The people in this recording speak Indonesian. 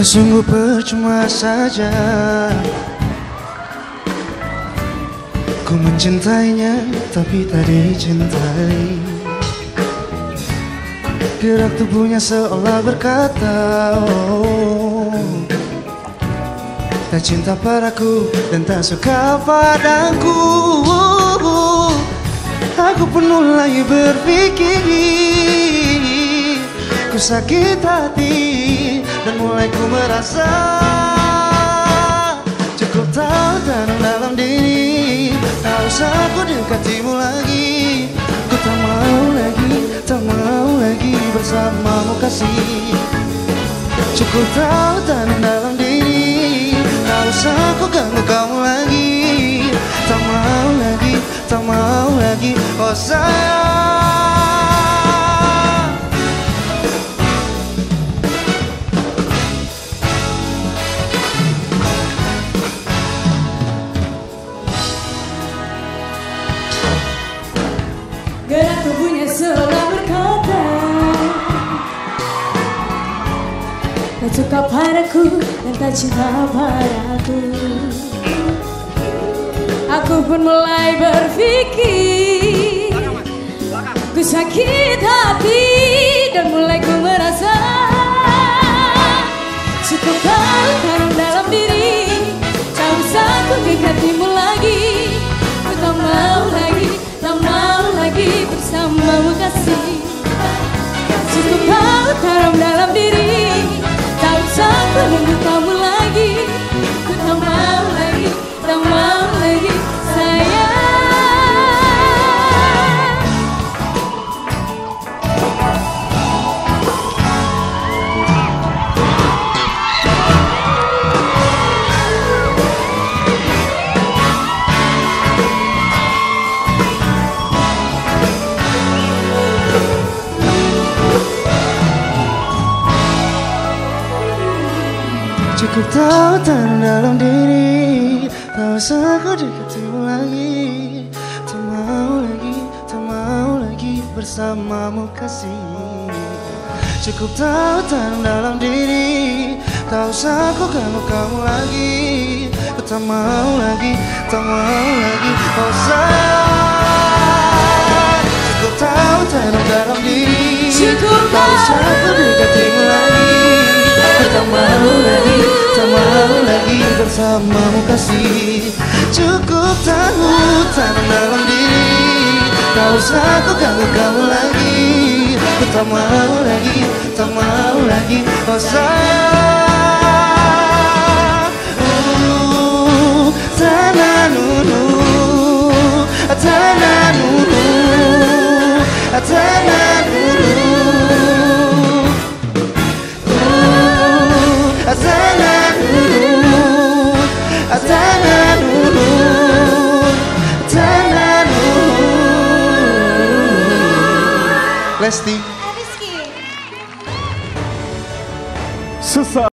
Sungguh percuma saja. Ku mencintainya tapi tak dicintai. Gerak tubuhnya seolah berkata oh, Tak cinta padaku dan tak suka padaku. Aku pun mulai berpikir sakit hati dan mulai ku merasa Cukup tahu tanam dalam diri. Tak usah aku dekatimu lagi Ku tak mau lagi, tak mau lagi bersamamu kasih. Cukup tahu tanam dalam diri Tak usah aku ganggu kamu lagi. Tak mau lagi, tak mau lagi Oh sayang suka padaku dan tak cinta padaku. Aku pun mulai berpikir Ku sakit hati dan mulai ku merasa Cukup kau dalam diri. Tak usah ku dekatimu lagi Ku tak mau lagi, tak mau lagi bersamamu kasih usah Cukup tahu dalam diri Tak usah aku dekatimu lagi. Tak mau lagi, tak mau lagi bersamamu kasih. Cukup tahu dalam diri Tak usah aku ganggu kamu lagi. Aku tak mau lagi, tak mau lagi Oh sayang. Cukup tahu dalam diri Cukup Tak bersamamu kasih. Cukup tahu tanam dalam diri. Tak usah aku ganggu kamu lagi. Aku tak mau lagi, tak mau lagi. Oh Honesty. Honesty. Suicide.